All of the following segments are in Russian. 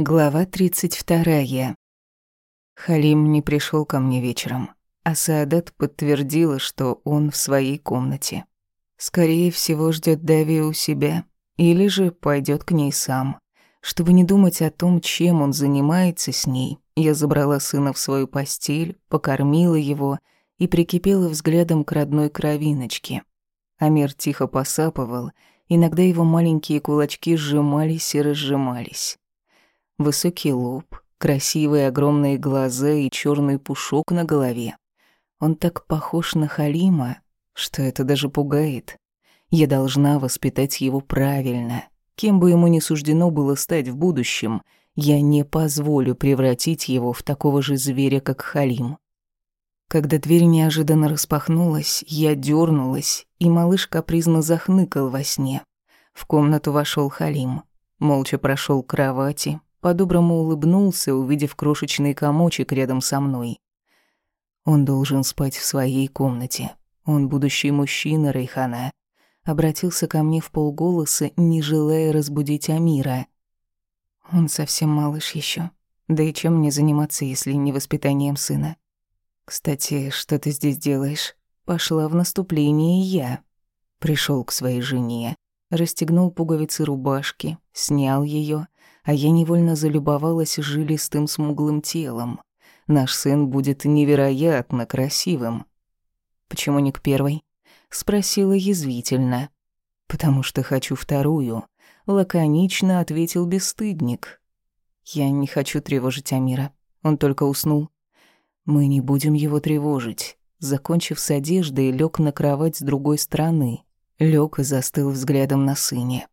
Глава 32. Халим не пришел ко мне вечером, а Саадат подтвердила, что он в своей комнате. Скорее всего, ждет Дави у себя, или же пойдет к ней сам. Чтобы не думать о том, чем он занимается с ней, я забрала сына в свою постель, покормила его и прикипела взглядом к родной кровиночке. Амир тихо посапывал, иногда его маленькие кулачки сжимались и разжимались. Высокий лоб, красивые огромные глаза и черный пушок на голове. Он так похож на Халима, что это даже пугает. Я должна воспитать его правильно. Кем бы ему ни суждено было стать в будущем, я не позволю превратить его в такого же зверя, как Халим. Когда дверь неожиданно распахнулась, я дернулась, и малыш капризно захныкал во сне. В комнату вошел Халим. Молча прошел к кровати, по-доброму улыбнулся, увидев крошечный комочек рядом со мной. Он должен спать в своей комнате. Он будущий мужчина Рейхана. Обратился ко мне в полголоса, не желая разбудить Амира. Он совсем малыш еще. Да и чем мне заниматься, если не воспитанием сына? Кстати, что ты здесь делаешь? Пошла в наступление я. Пришел к своей жене, расстегнул пуговицы рубашки, снял ее а я невольно залюбовалась жилистым смуглым телом. Наш сын будет невероятно красивым. Почему не к первой? Спросила язвительно. Потому что хочу вторую. Лаконично ответил бесстыдник. Я не хочу тревожить Амира. Он только уснул. Мы не будем его тревожить. Закончив с одеждой, лег на кровать с другой стороны. Лег и застыл взглядом на сыне.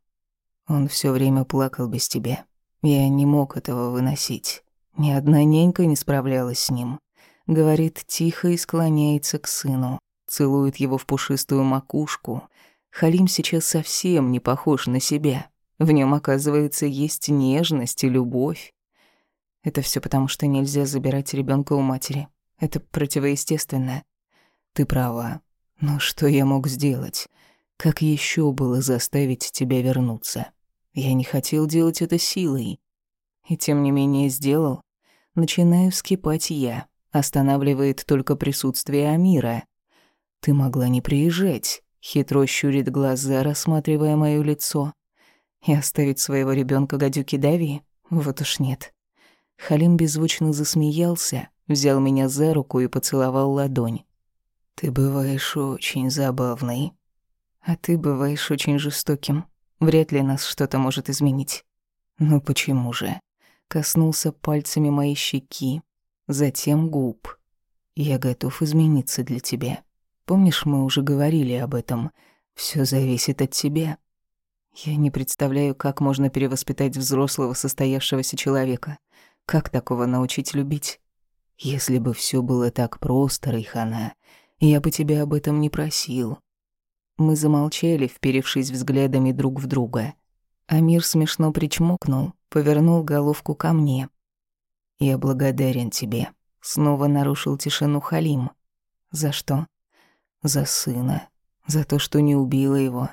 Он все время плакал без тебя. Я не мог этого выносить. Ни одна нянька не справлялась с ним. Говорит тихо и склоняется к сыну. Целует его в пушистую макушку. Халим сейчас совсем не похож на себя. В нем, оказывается, есть нежность и любовь. Это все потому, что нельзя забирать ребенка у матери. Это противоестественно. Ты права. Но что я мог сделать? Как еще было заставить тебя вернуться? Я не хотел делать это силой. И тем не менее сделал. Начинаю вскипать я. Останавливает только присутствие Амира. Ты могла не приезжать. Хитро щурит глаза, рассматривая моё лицо. И оставить своего ребенка гадюки Дави? Вот уж нет. Халим беззвучно засмеялся, взял меня за руку и поцеловал ладонь. «Ты бываешь очень забавной, а ты бываешь очень жестоким. Вряд ли нас что-то может изменить. Ну почему же? Коснулся пальцами моей щеки, затем губ. Я готов измениться для тебя. Помнишь, мы уже говорили об этом. Все зависит от тебя. Я не представляю, как можно перевоспитать взрослого состоявшегося человека. Как такого научить любить? Если бы все было так просто, Райхана, я бы тебя об этом не просил. Мы замолчали, вперевшись взглядами друг в друга. Амир смешно причмокнул, повернул головку ко мне. «Я благодарен тебе», — снова нарушил тишину Халим. «За что?» «За сына. За то, что не убила его.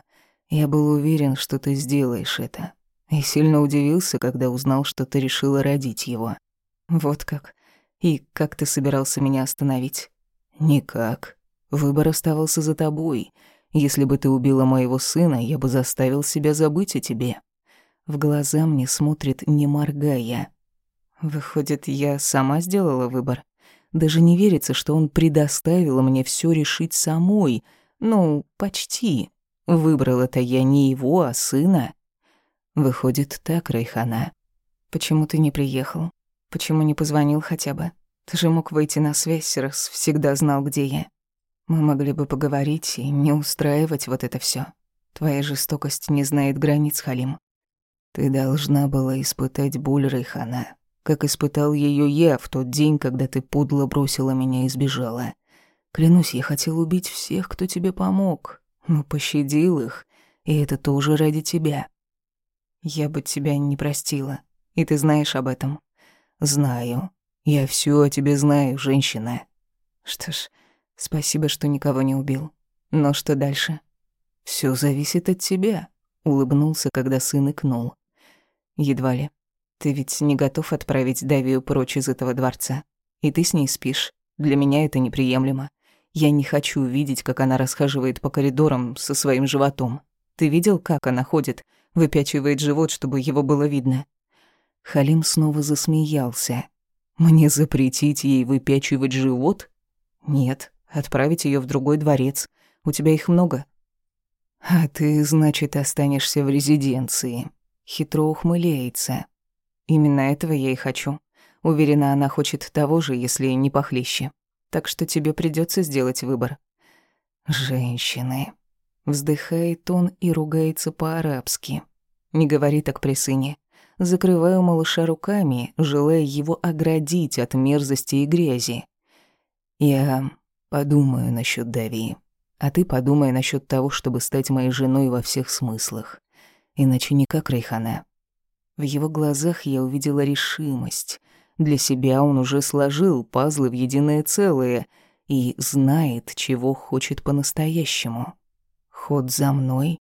Я был уверен, что ты сделаешь это. И сильно удивился, когда узнал, что ты решила родить его. Вот как. И как ты собирался меня остановить?» «Никак. Выбор оставался за тобой». Если бы ты убила моего сына, я бы заставил себя забыть о тебе. В глаза мне смотрит, не моргая. Выходит, я сама сделала выбор. Даже не верится, что он предоставил мне все решить самой. Ну, почти. Выбрала-то я не его, а сына. Выходит так, Райхана. Почему ты не приехал? Почему не позвонил хотя бы? Ты же мог выйти на связь, раз всегда знал, где я. Мы могли бы поговорить и не устраивать вот это все. Твоя жестокость не знает границ, Халим. Ты должна была испытать боль, Рейхана, как испытал ее я в тот день, когда ты подло бросила меня и сбежала. Клянусь, я хотел убить всех, кто тебе помог, но пощадил их, и это тоже ради тебя. Я бы тебя не простила, и ты знаешь об этом. Знаю. Я все о тебе знаю, женщина. Что ж, Спасибо, что никого не убил. Но что дальше? Все зависит от тебя, улыбнулся, когда сын икнул. Едва ли. Ты ведь не готов отправить Давию прочь из этого дворца. И ты с ней спишь. Для меня это неприемлемо. Я не хочу видеть, как она расхаживает по коридорам со своим животом. Ты видел, как она ходит? Выпячивает живот, чтобы его было видно. Халим снова засмеялся. Мне запретить ей выпячивать живот? Нет, отправить ее в другой дворец. У тебя их много. А ты, значит, останешься в резиденции. Хитро ухмыляется. Именно этого я и хочу. Уверена, она хочет того же, если не похлеще. Так что тебе придется сделать выбор. Женщины. Вздыхает он и ругается по-арабски. Не говори так при сыне. Закрываю малыша руками, желая его оградить от мерзости и грязи. Я подумаю насчет Дави. А ты подумай насчет того, чтобы стать моей женой во всех смыслах. Иначе никак, Рейхана. В его глазах я увидела решимость. Для себя он уже сложил пазлы в единое целое и знает, чего хочет по-настоящему. Ход за мной